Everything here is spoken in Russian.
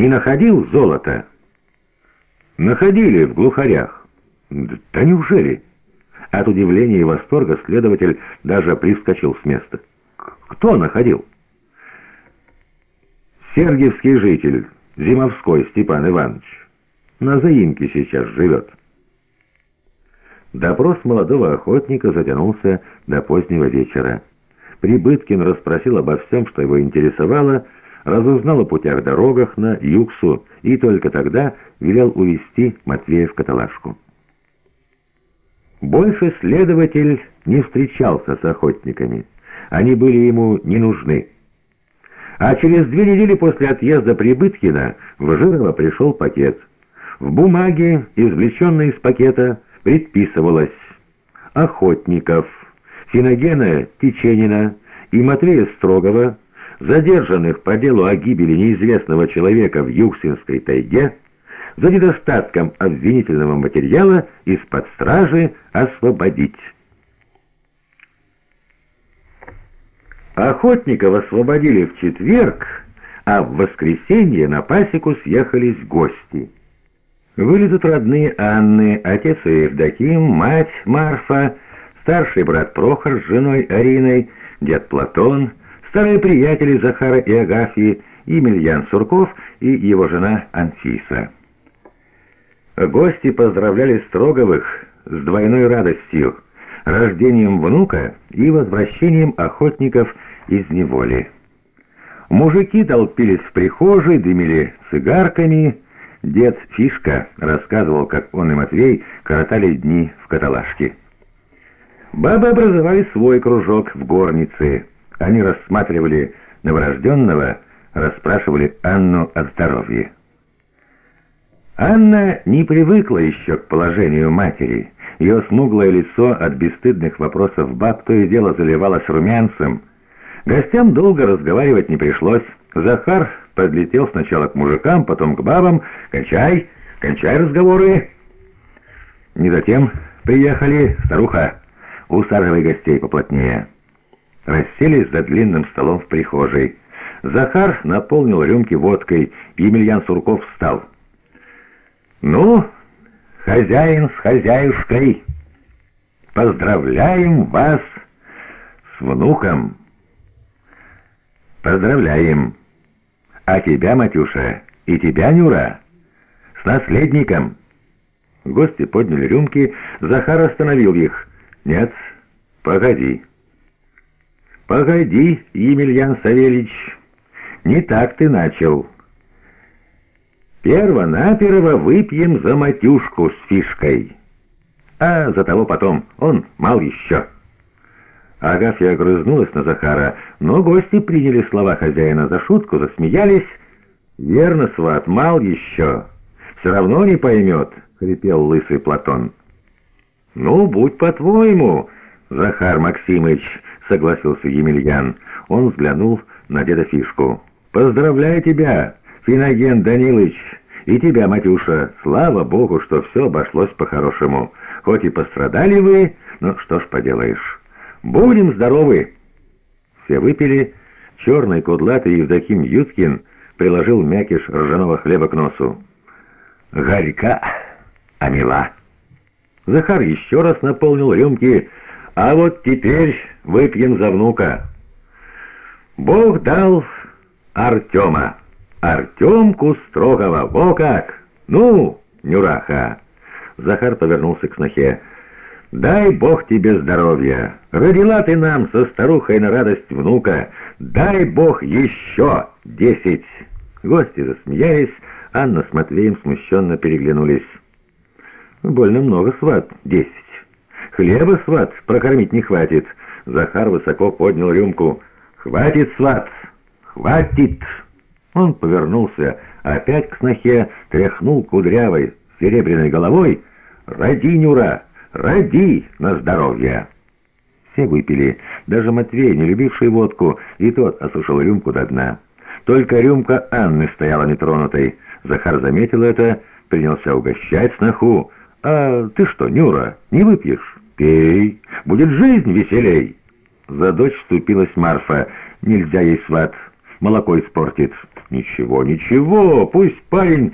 не находил золото?» «Находили в глухарях». «Да неужели?» От удивления и восторга следователь даже прискочил с места. «Кто находил?» «Сергиевский житель, Зимовской Степан Иванович. На заимке сейчас живет». Допрос молодого охотника затянулся до позднего вечера. Прибыткин расспросил обо всем, что его интересовало, разузнал о путях дорогах на Юксу и только тогда велел увести Матвея в каталажку. Больше следователь не встречался с охотниками. Они были ему не нужны. А через две недели после отъезда Прибыткина в Жирово пришел пакет. В бумаге, извлеченной из пакета, предписывалось охотников, Финогена Теченина и Матвея Строгова, задержанных по делу о гибели неизвестного человека в Юксинской тайге, за недостатком обвинительного материала из-под стражи освободить. Охотников освободили в четверг, а в воскресенье на пасеку съехались гости. Вылезут родные Анны, отец Евдоким, мать Марфа, старший брат Прохор с женой Ариной, дед Платон, старые приятели Захара и Агафьи, Емельян Сурков и его жена Анфиса. Гости поздравляли Строговых с двойной радостью, рождением внука и возвращением охотников из неволи. Мужики толпились в прихожей, дымили цигарками. Дед Фишка рассказывал, как он и Матвей коротали дни в каталажке. Бабы образовали свой кружок в горнице. Они рассматривали новорожденного, расспрашивали Анну о здоровье. Анна не привыкла еще к положению матери. Ее смуглое лицо от бесстыдных вопросов баб то и дело заливалось румянцем. Гостям долго разговаривать не пришлось. Захар подлетел сначала к мужикам, потом к бабам. «Кончай, кончай разговоры!» Не затем приехали, старуха, усаживай гостей поплотнее. Расселись за длинным столом в прихожей. Захар наполнил рюмки водкой, Емельян Сурков встал. «Ну, хозяин с хозяюшкой, поздравляем вас с внуком!» «Поздравляем! А тебя, Матюша, и тебя, Нюра, с наследником!» Гости подняли рюмки, Захар остановил их. «Нет, погоди!» «Погоди, Емельян Савельич, не так ты начал!» Перво-наперво выпьем за матюшку с фишкой. А за того потом, он мал еще. Агафья огрызнулась на Захара, но гости приняли слова хозяина за шутку, засмеялись. «Верно, сват, мал еще. Все равно не поймет», — хрипел лысый Платон. «Ну, будь по-твоему, Захар Максимыч», — согласился Емельян. Он взглянул на деда Фишку. «Поздравляю тебя!» Финоген Данилыч, и тебя, Матюша, слава богу, что все обошлось по-хорошему. Хоть и пострадали вы, но что ж поделаешь. Будем здоровы!» Все выпили. Черный кудлатый Евдоким Юткин приложил мякиш ржаного хлеба к носу. «Горька, а мила!» Захар еще раз наполнил рюмки. «А вот теперь выпьем за внука!» «Бог дал Артема!» Артемку Строгова, во как! Ну, Нюраха!» Захар повернулся к снохе. «Дай Бог тебе здоровья! Родила ты нам со старухой на радость внука! Дай Бог еще десять!» Гости засмеялись, Анна с Матвеем смущенно переглянулись. «Больно много, сват, десять. Хлеба, сват, прокормить не хватит». Захар высоко поднял рюмку. «Хватит, сват, хватит!» Он повернулся опять к снохе, тряхнул кудрявой серебряной головой. «Роди, Нюра, роди на здоровье!» Все выпили, даже Матвей, не любивший водку, и тот осушил рюмку до дна. Только рюмка Анны стояла нетронутой. Захар заметил это, принялся угощать сноху. «А ты что, Нюра, не выпьешь? Пей, будет жизнь веселей!» За дочь вступилась Марфа. «Нельзя ей сват, молоко испортит». «Ничего, ничего, пусть парень